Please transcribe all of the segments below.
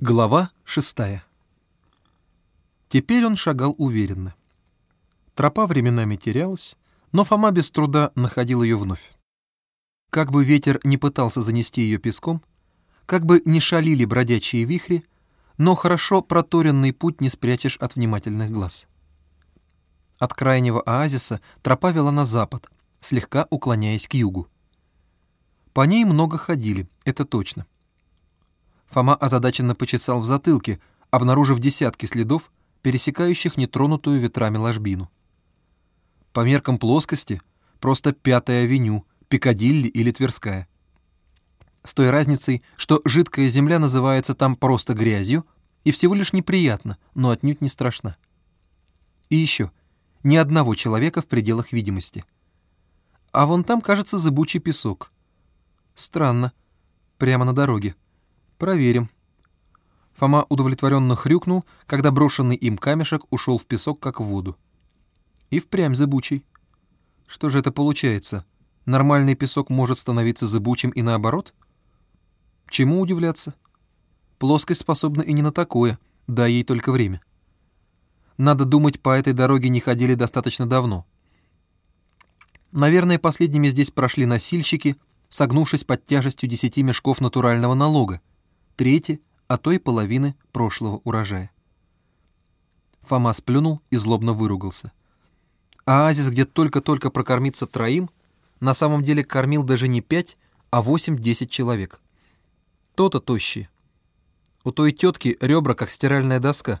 Глава шестая. Теперь он шагал уверенно. Тропа временами терялась, но Фома без труда находил ее вновь. Как бы ветер не пытался занести ее песком, как бы не шалили бродячие вихри, но хорошо проторенный путь не спрячешь от внимательных глаз. От крайнего оазиса тропа вела на запад, слегка уклоняясь к югу. По ней много ходили, это точно. Фома озадаченно почесал в затылке, обнаружив десятки следов, пересекающих нетронутую ветрами ложбину. По меркам плоскости просто Пятая авеню, Пикадилли или Тверская. С той разницей, что жидкая земля называется там просто грязью и всего лишь неприятно, но отнюдь не страшна. И еще, ни одного человека в пределах видимости. А вон там, кажется, зыбучий песок. Странно. Прямо на дороге. Проверим. Фома удовлетворенно хрюкнул, когда брошенный им камешек ушел в песок, как в воду. И впрямь зыбучий. Что же это получается? Нормальный песок может становиться зыбучим и наоборот? Чему удивляться? Плоскость способна и не на такое, да ей только время. Надо думать, по этой дороге не ходили достаточно давно. Наверное, последними здесь прошли носильщики, согнувшись под тяжестью десяти мешков натурального налога, трети, а то и половины прошлого урожая. Фома сплюнул и злобно выругался. Оазис, где только-только прокормиться троим, на самом деле кормил даже не пять, а восемь-десять человек. То-то тощие. У той тетки ребра, как стиральная доска.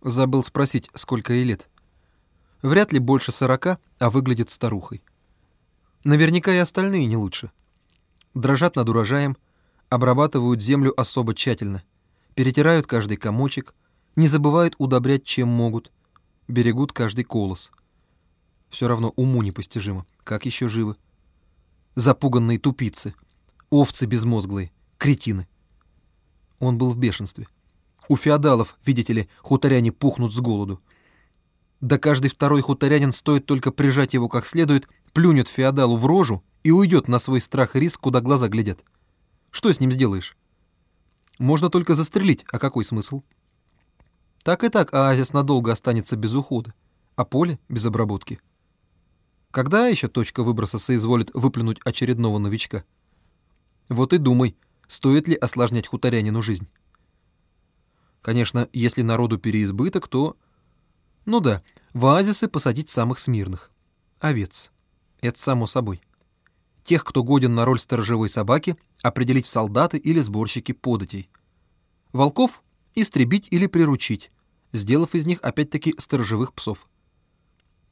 Забыл спросить, сколько ей лет. Вряд ли больше сорока, а выглядит старухой. Наверняка и остальные не лучше. Дрожат над урожаем, обрабатывают землю особо тщательно, перетирают каждый комочек, не забывают удобрять чем могут, берегут каждый колос. Все равно уму непостижимо, как еще живы. Запуганные тупицы, овцы безмозглые, кретины. Он был в бешенстве. У феодалов, видите ли, хуторяне пухнут с голоду. Да каждый второй хуторянин стоит только прижать его как следует, плюнет феодалу в рожу и уйдет на свой страх и риск, куда глаза глядят. Что с ним сделаешь? Можно только застрелить, а какой смысл? Так и так оазис надолго останется без ухода, а поле — без обработки. Когда еще точка выброса соизволит выплюнуть очередного новичка? Вот и думай, стоит ли осложнять хуторянину жизнь. Конечно, если народу переизбыток, то... Ну да, в оазисы посадить самых смирных. Овец. Это само собой тех, кто годен на роль сторожевой собаки, определить в солдаты или сборщики податей. Волков — истребить или приручить, сделав из них опять-таки сторожевых псов.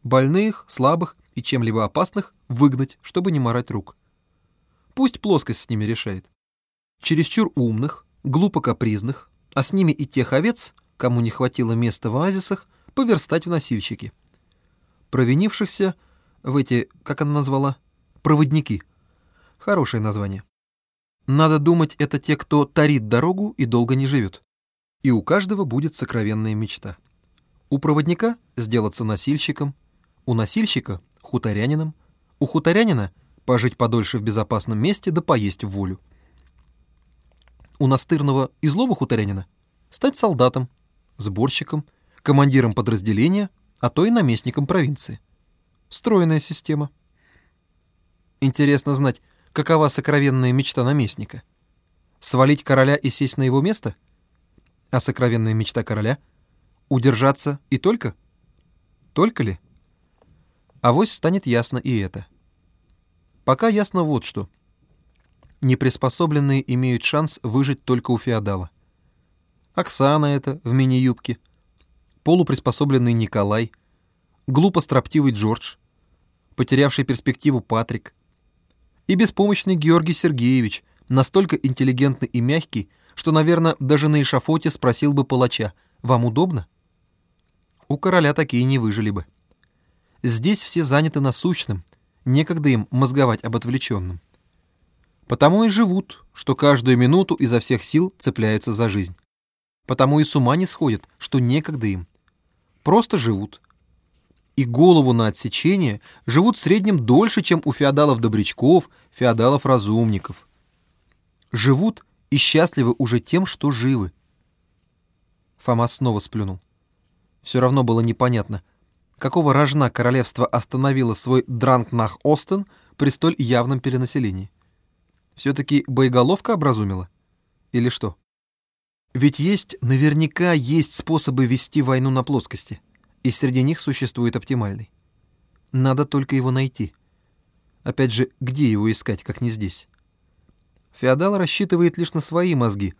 Больных, слабых и чем-либо опасных выгнать, чтобы не морать рук. Пусть плоскость с ними решает. Чересчур умных, глупо капризных, а с ними и тех овец, кому не хватило места в оазисах, поверстать в носильщики. Провинившихся в эти, как она назвала, Проводники. Хорошее название. Надо думать, это те, кто тарит дорогу и долго не живет. И у каждого будет сокровенная мечта. У проводника сделаться носильщиком, у носильщика — хуторянином, у хуторянина — пожить подольше в безопасном месте да поесть в волю. У настырного и злого хуторянина — стать солдатом, сборщиком, командиром подразделения, а то и наместником провинции. Стройная система — Интересно знать, какова сокровенная мечта наместника? Свалить короля и сесть на его место? А сокровенная мечта короля? Удержаться и только? Только ли? Авось станет ясно и это. Пока ясно вот что. Неприспособленные имеют шанс выжить только у феодала. Оксана это в мини-юбке, полуприспособленный Николай, глупо строптивый Джордж, потерявший перспективу Патрик, и беспомощный Георгий Сергеевич, настолько интеллигентный и мягкий, что, наверное, даже на эшафоте спросил бы палача, «Вам удобно?» У короля такие не выжили бы. Здесь все заняты насущным, некогда им мозговать об отвлеченном. Потому и живут, что каждую минуту изо всех сил цепляются за жизнь. Потому и с ума не сходят, что некогда им. Просто живут, и голову на отсечение живут в среднем дольше, чем у феодалов-добрячков, феодалов-разумников. Живут и счастливы уже тем, что живы, Фома снова сплюнул. Все равно было непонятно, какого рожна королевство остановило свой Дранкнах Остен при столь явном перенаселении. Все-таки боеголовка образумила? Или что? Ведь есть, наверняка есть способы вести войну на плоскости, и среди них существует оптимальный. Надо только его найти. Опять же, где его искать, как не здесь? Феодал рассчитывает лишь на свои мозги,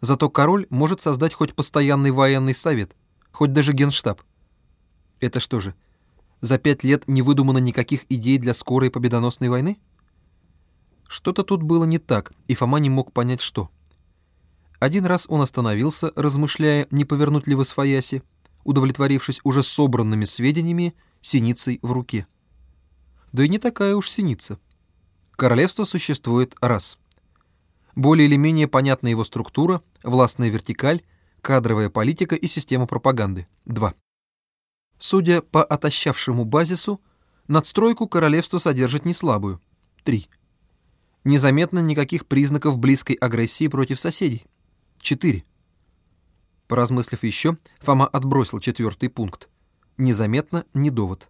зато король может создать хоть постоянный военный совет, хоть даже генштаб. Это что же, за пять лет не выдумано никаких идей для скорой победоносной войны? Что-то тут было не так, и Фома не мог понять, что. Один раз он остановился, размышляя, не повернуть ли в освояси, удовлетворившись уже собранными сведениями, синицей в руке. Да и не такая уж синица. Королевство существует раз. Более или менее понятна его структура, властная вертикаль, кадровая политика и система пропаганды. 2. Судя по отощавшему базису, надстройку королевства содержит не слабую. 3. Незаметно никаких признаков близкой агрессии против соседей. 4. Поразмыслив еще, Фома отбросил четвертый пункт. Незаметно не довод.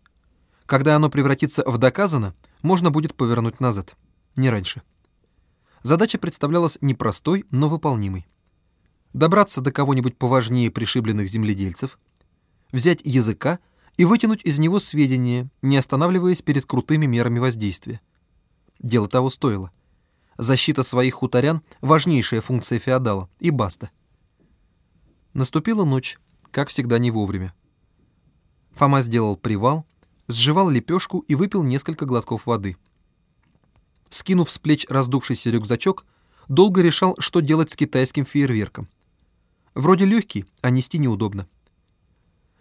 Когда оно превратится в доказано, можно будет повернуть назад. Не раньше. Задача представлялась непростой, но выполнимой добраться до кого-нибудь поважнее пришибленных земледельцев, взять языка и вытянуть из него сведения, не останавливаясь перед крутыми мерами воздействия. Дело того стоило. Защита своих хуторян — важнейшая функция феодала, и баста. Наступила ночь, как всегда не вовремя. Фома сделал привал, сживал лепешку и выпил несколько глотков воды. Скинув с плеч раздувшийся рюкзачок, долго решал, что делать с китайским фейерверком. Вроде легкий, а нести неудобно.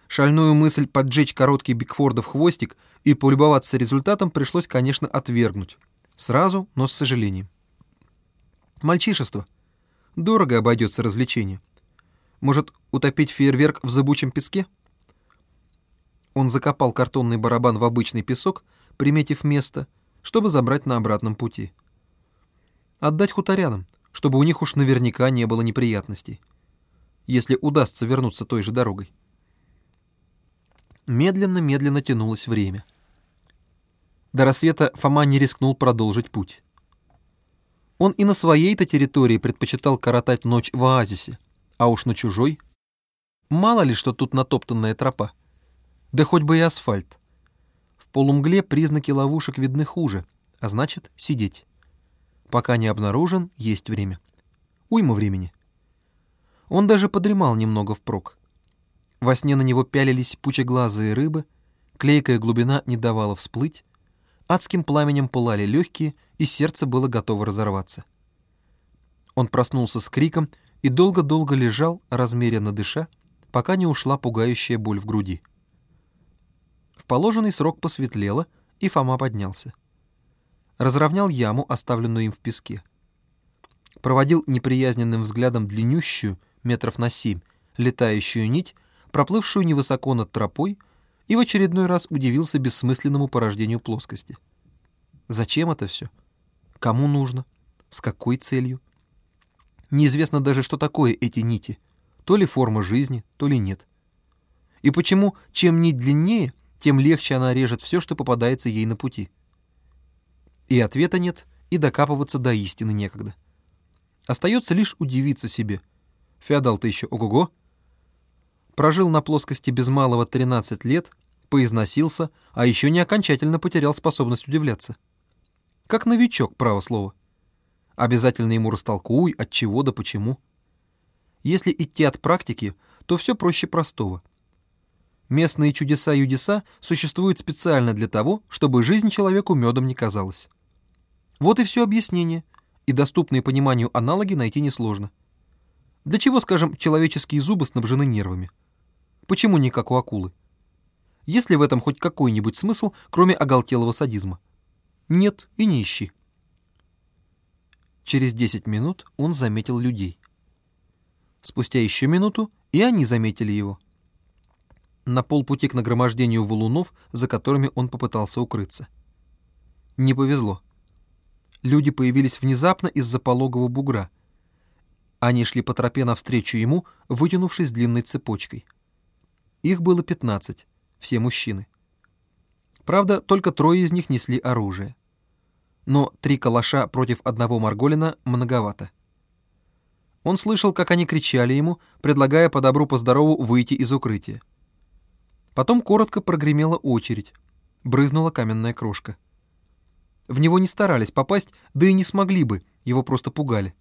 Шальную мысль поджечь короткий Бигфордов хвостик и полюбоваться результатом пришлось, конечно, отвергнуть. Сразу, но с сожалением. Мальчишество. Дорого обойдется развлечение. Может, утопить фейерверк в зыбучем песке? Он закопал картонный барабан в обычный песок, приметив место, чтобы забрать на обратном пути. Отдать хуторянам, чтобы у них уж наверняка не было неприятностей если удастся вернуться той же дорогой. Медленно-медленно тянулось время. До рассвета Фома не рискнул продолжить путь. Он и на своей-то территории предпочитал коротать ночь в оазисе, а уж на чужой. Мало ли, что тут натоптанная тропа. Да хоть бы и асфальт. В полумгле признаки ловушек видны хуже, а значит, сидеть. Пока не обнаружен, есть время. Уйма времени. Он даже подремал немного впрок. Во сне на него пялились пучеглазые рыбы, клейкая глубина не давала всплыть, адским пламенем пылали легкие, и сердце было готово разорваться. Он проснулся с криком и долго-долго лежал, размеренно дыша, пока не ушла пугающая боль в груди. В положенный срок посветлело, и Фома поднялся. Разровнял яму, оставленную им в песке. Проводил неприязненным взглядом длиннющую, метров на семь, летающую нить, проплывшую невысоко над тропой, и в очередной раз удивился бессмысленному порождению плоскости. Зачем это все? Кому нужно? С какой целью? Неизвестно даже, что такое эти нити. То ли форма жизни, то ли нет. И почему, чем нить длиннее, тем легче она режет все, что попадается ей на пути. И ответа нет, и докапываться до истины некогда. Остается лишь удивиться себе — Феодал-то еще ого-го. Прожил на плоскости без малого 13 лет, поизносился, а еще не окончательно потерял способность удивляться. Как новичок, право слово. Обязательно ему растолкуй, от чего да почему. Если идти от практики, то все проще простого. Местные чудеса-юдеса существуют специально для того, чтобы жизнь человеку медом не казалась. Вот и все объяснение, и доступные пониманию аналоги найти несложно. Для чего, скажем, человеческие зубы снабжены нервами? Почему не как у акулы? Есть ли в этом хоть какой-нибудь смысл, кроме оголтелого садизма? Нет и не ищи. Через 10 минут он заметил людей. Спустя еще минуту и они заметили его. На полпути к нагромождению валунов, за которыми он попытался укрыться. Не повезло. Люди появились внезапно из-за пологого бугра — Они шли по тропе навстречу ему, вытянувшись длинной цепочкой. Их было пятнадцать, все мужчины. Правда, только трое из них несли оружие. Но три калаша против одного Марголина многовато. Он слышал, как они кричали ему, предлагая по добру по здорову выйти из укрытия. Потом коротко прогремела очередь, брызнула каменная крошка. В него не старались попасть, да и не смогли бы, его просто пугали.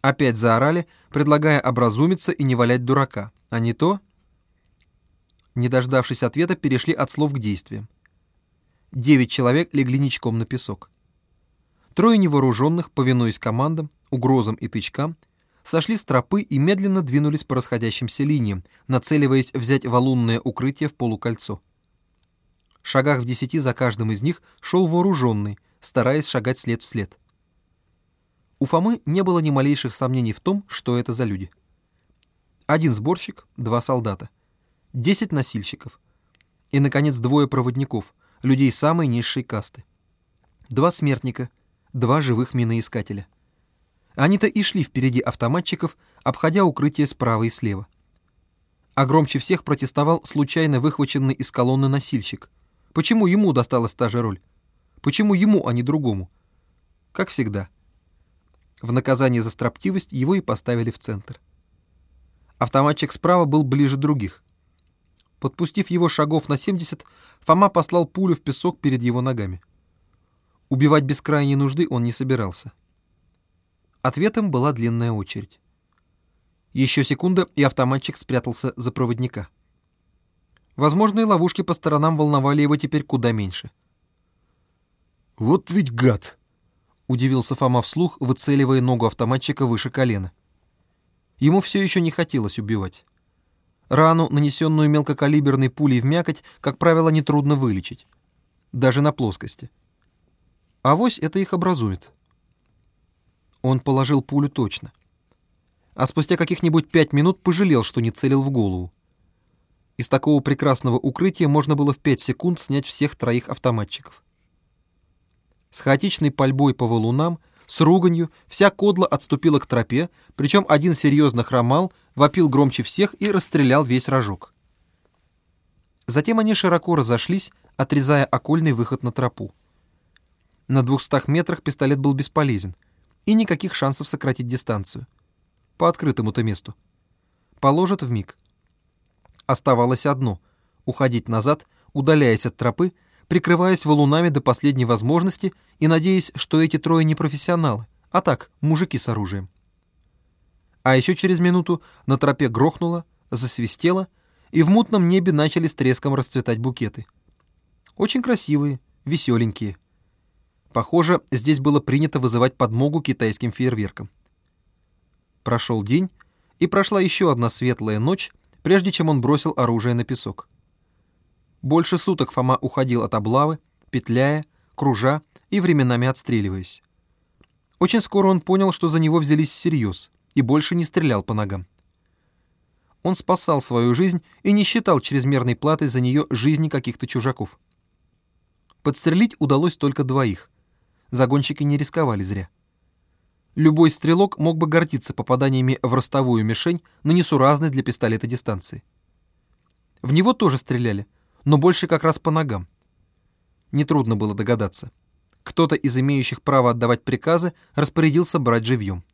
Опять заорали, предлагая образумиться и не валять дурака, а не то... Не дождавшись ответа, перешли от слов к действиям. Девять человек легли ничком на песок. Трое невооруженных, повинуясь командам, угрозам и тычкам, сошли с тропы и медленно двинулись по расходящимся линиям, нацеливаясь взять валунное укрытие в полукольцо. Шагах в десяти за каждым из них шел вооруженный, стараясь шагать след в след. У Фомы не было ни малейших сомнений в том, что это за люди. Один сборщик, два солдата, десять носильщиков и, наконец, двое проводников, людей самой низшей касты. Два смертника, два живых миноискателя. Они-то и шли впереди автоматчиков, обходя укрытие справа и слева. А громче всех протестовал случайно выхваченный из колонны носильщик. Почему ему досталась та же роль? Почему ему, а не другому? Как всегда. В наказание за строптивость его и поставили в центр. Автоматчик справа был ближе других. Подпустив его шагов на 70, Фома послал пулю в песок перед его ногами. Убивать без крайней нужды он не собирался. Ответом была длинная очередь. Еще секунда, и автоматчик спрятался за проводника. Возможные ловушки по сторонам волновали его теперь куда меньше. «Вот ведь гад!» — удивился Фома вслух, выцеливая ногу автоматчика выше колена. Ему все еще не хотелось убивать. Рану, нанесенную мелкокалиберной пулей в мякоть, как правило, нетрудно вылечить. Даже на плоскости. Авось это их образует. Он положил пулю точно. А спустя каких-нибудь пять минут пожалел, что не целил в голову. Из такого прекрасного укрытия можно было в пять секунд снять всех троих автоматчиков. С хаотичной пальбой по валунам — с руганью вся кодла отступила к тропе, причем один серьезно хромал, вопил громче всех и расстрелял весь рожок. Затем они широко разошлись, отрезая окольный выход на тропу. На двухстах метрах пистолет был бесполезен, и никаких шансов сократить дистанцию. По открытому-то месту. Положат в миг. Оставалось одно — уходить назад, удаляясь от тропы, прикрываясь валунами до последней возможности и надеясь, что эти трое не профессионалы, а так, мужики с оружием. А еще через минуту на тропе грохнуло, засвистело, и в мутном небе начали с треском расцветать букеты. Очень красивые, веселенькие. Похоже, здесь было принято вызывать подмогу китайским фейерверкам. Прошел день, и прошла еще одна светлая ночь, прежде чем он бросил оружие на песок. Больше суток Фома уходил от облавы, петляя, кружа и временами отстреливаясь. Очень скоро он понял, что за него взялись всерьез, и больше не стрелял по ногам. Он спасал свою жизнь и не считал чрезмерной платой за нее жизни каких-то чужаков. Подстрелить удалось только двоих. Загонщики не рисковали зря. Любой стрелок мог бы гордиться попаданиями в ростовую мишень на несуразной для пистолета дистанции. В него тоже стреляли, но больше как раз по ногам. Нетрудно было догадаться. Кто-то из имеющих право отдавать приказы распорядился брать живьем.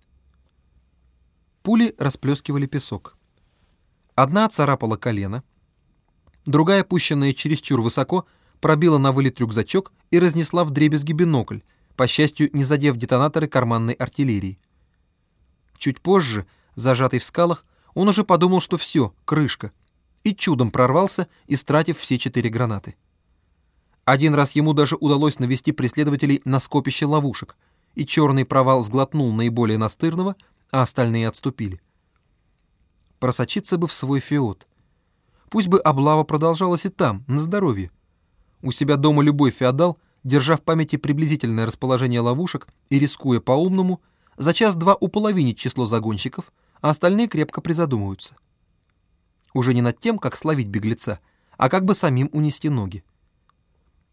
Пули расплескивали песок. Одна царапала колено, другая, пущенная чересчур высоко, пробила на вылет рюкзачок и разнесла в дребезги бинокль, по счастью, не задев детонаторы карманной артиллерии. Чуть позже, зажатый в скалах, он уже подумал, что все, крышка — и чудом прорвался, истратив все четыре гранаты. Один раз ему даже удалось навести преследователей на скопище ловушек, и черный провал сглотнул наиболее настырного, а остальные отступили. Просочиться бы в свой феод. Пусть бы облава продолжалась и там, на здоровье. У себя дома любой феодал, держа в памяти приблизительное расположение ловушек и рискуя по-умному, за час-два уполовинить число загонщиков, а остальные крепко призадумываются — уже не над тем, как словить беглеца, а как бы самим унести ноги.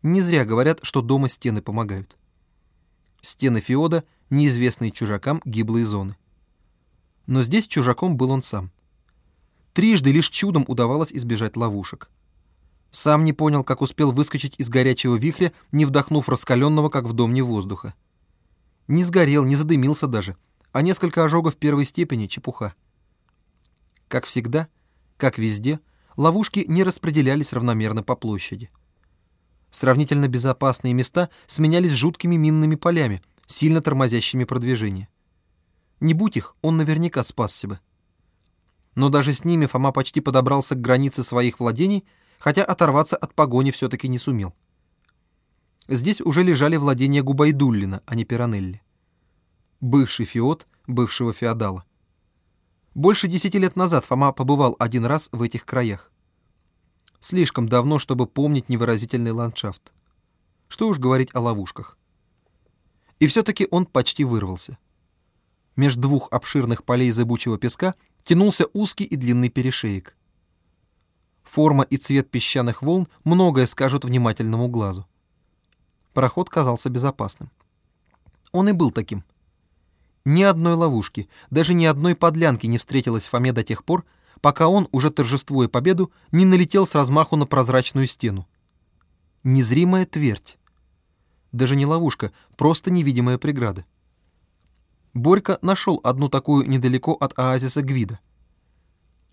Не зря говорят, что дома стены помогают. Стены Феода, неизвестные чужакам гиблые зоны. Но здесь чужаком был он сам. Трижды лишь чудом удавалось избежать ловушек. Сам не понял, как успел выскочить из горячего вихря, не вдохнув раскаленного, как в домне, воздуха. Не сгорел, не задымился даже, а несколько ожогов первой степени — чепуха. Как всегда, как везде, ловушки не распределялись равномерно по площади. Сравнительно безопасные места сменялись жуткими минными полями, сильно тормозящими продвижение. Не будь их, он наверняка спасся бы. Но даже с ними Фома почти подобрался к границе своих владений, хотя оторваться от погони все-таки не сумел. Здесь уже лежали владения Губайдуллина, а не Пиранелли. Бывший феод бывшего феодала. Больше десяти лет назад Фома побывал один раз в этих краях. Слишком давно, чтобы помнить невыразительный ландшафт. Что уж говорить о ловушках. И все-таки он почти вырвался. Между двух обширных полей зыбучего песка тянулся узкий и длинный перешеек. Форма и цвет песчаных волн многое скажут внимательному глазу. Проход казался безопасным. Он и был таким. Ни одной ловушки, даже ни одной подлянки не встретилась Фоме до тех пор, пока он, уже торжествуя победу, не налетел с размаху на прозрачную стену. Незримая твердь. Даже не ловушка, просто невидимая преграда. Борька нашел одну такую недалеко от оазиса Гвида.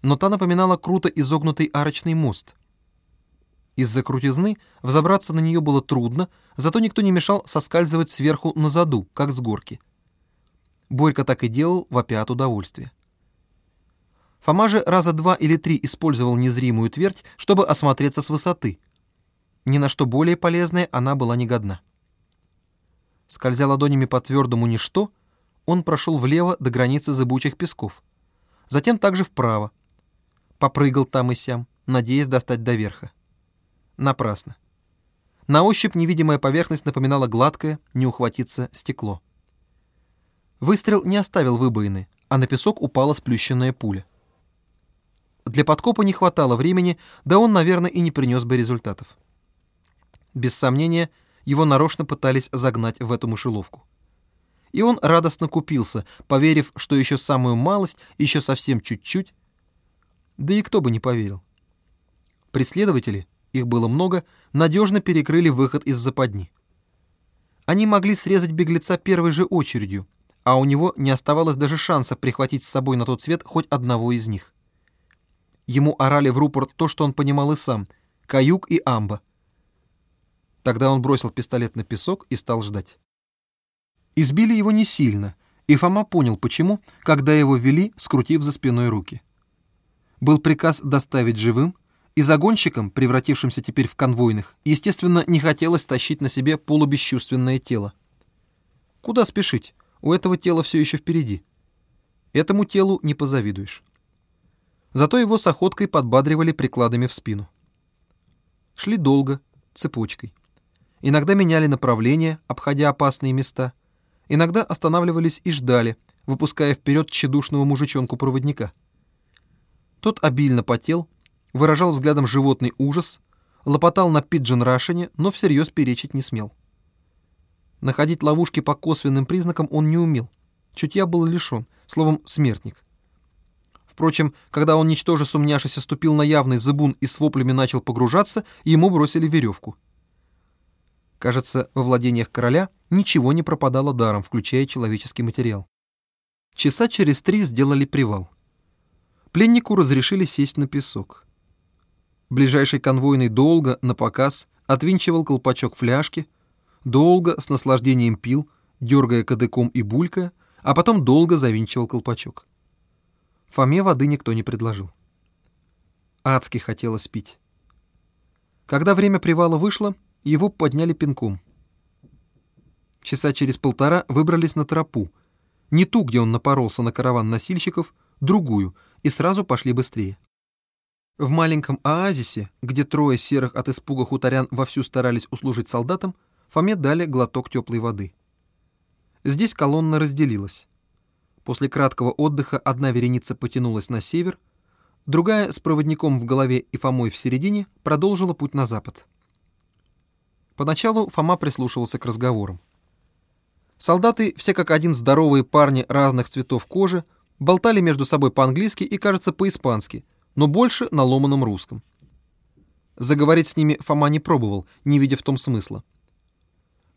Но та напоминала круто изогнутый арочный мост. Из-за крутизны взобраться на нее было трудно, зато никто не мешал соскальзывать сверху на заду, как с горки. Борька так и делал, вопя от удовольствия. Фома же раза два или три использовал незримую твердь, чтобы осмотреться с высоты. Ни на что более полезное она была негодна. Скользя ладонями по твердому ничто, он прошел влево до границы зыбучих песков. Затем также вправо. Попрыгал там и сям, надеясь достать до верха. Напрасно. На ощупь невидимая поверхность напоминала гладкое, не ухватиться стекло. Выстрел не оставил выбоины, а на песок упала сплющенная пуля. Для подкопа не хватало времени, да он, наверное, и не принес бы результатов. Без сомнения, его нарочно пытались загнать в эту мышеловку и он радостно купился, поверив, что еще самую малость, еще совсем чуть-чуть. Да и кто бы не поверил. Преследователи, их было много, надежно перекрыли выход из западни. Они могли срезать беглеца первой же очередью, а у него не оставалось даже шанса прихватить с собой на тот свет хоть одного из них. Ему орали в рупор то, что он понимал и сам — каюк и амба. Тогда он бросил пистолет на песок и стал ждать. Избили его не сильно, и Фома понял, почему, когда его вели, скрутив за спиной руки. Был приказ доставить живым, и загонщикам, превратившимся теперь в конвойных, естественно, не хотелось тащить на себе полубесчувственное тело. Куда спешить? У этого тела все еще впереди. Этому телу не позавидуешь. Зато его с охоткой подбадривали прикладами в спину. Шли долго, цепочкой. Иногда меняли направление, обходя опасные места — иногда останавливались и ждали, выпуская вперед тщедушного мужичонку-проводника. Тот обильно потел, выражал взглядом животный ужас, лопотал на пиджин-рашине, но всерьез перечить не смел. Находить ловушки по косвенным признакам он не умел. Чутья был лишен, словом, смертник. Впрочем, когда он, ничтоже сумняшися, ступил на явный зыбун и с воплями начал погружаться, ему бросили веревку. Кажется, во владениях короля — ничего не пропадало даром, включая человеческий материал. Часа через три сделали привал. Пленнику разрешили сесть на песок. Ближайший конвойный долго, на показ, отвинчивал колпачок фляжки, долго, с наслаждением пил, дергая кадыком и булькая, а потом долго завинчивал колпачок. Фоме воды никто не предложил. Адски хотелось пить. Когда время привала вышло, его подняли пинком — Часа через полтора выбрались на тропу. Не ту, где он напоролся на караван носильщиков, другую, и сразу пошли быстрее. В маленьком оазисе, где трое серых от испуга хуторян вовсю старались услужить солдатам, Фоме дали глоток теплой воды. Здесь колонна разделилась. После краткого отдыха одна вереница потянулась на север, другая с проводником в голове и Фомой в середине продолжила путь на запад. Поначалу Фома прислушивался к разговорам. Солдаты, все как один здоровые парни разных цветов кожи, болтали между собой по-английски и, кажется, по-испански, но больше на ломаном русском. Заговорить с ними Фома не пробовал, не видя в том смысла.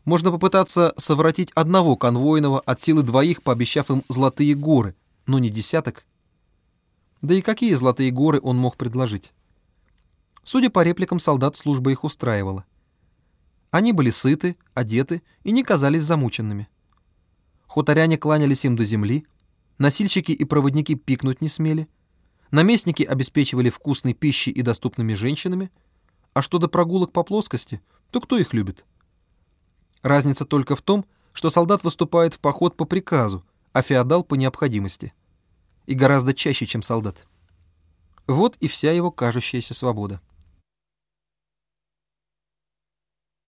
Можно попытаться совратить одного конвойного от силы двоих, пообещав им золотые горы, но не десяток. Да и какие золотые горы он мог предложить? Судя по репликам, солдат служба их устраивала. Они были сыты, одеты и не казались замученными. Хуторяне кланялись им до земли, носильщики и проводники пикнуть не смели, наместники обеспечивали вкусной пищей и доступными женщинами, а что до прогулок по плоскости, то кто их любит? Разница только в том, что солдат выступает в поход по приказу, а феодал по необходимости. И гораздо чаще, чем солдат. Вот и вся его кажущаяся свобода.